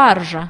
спаржа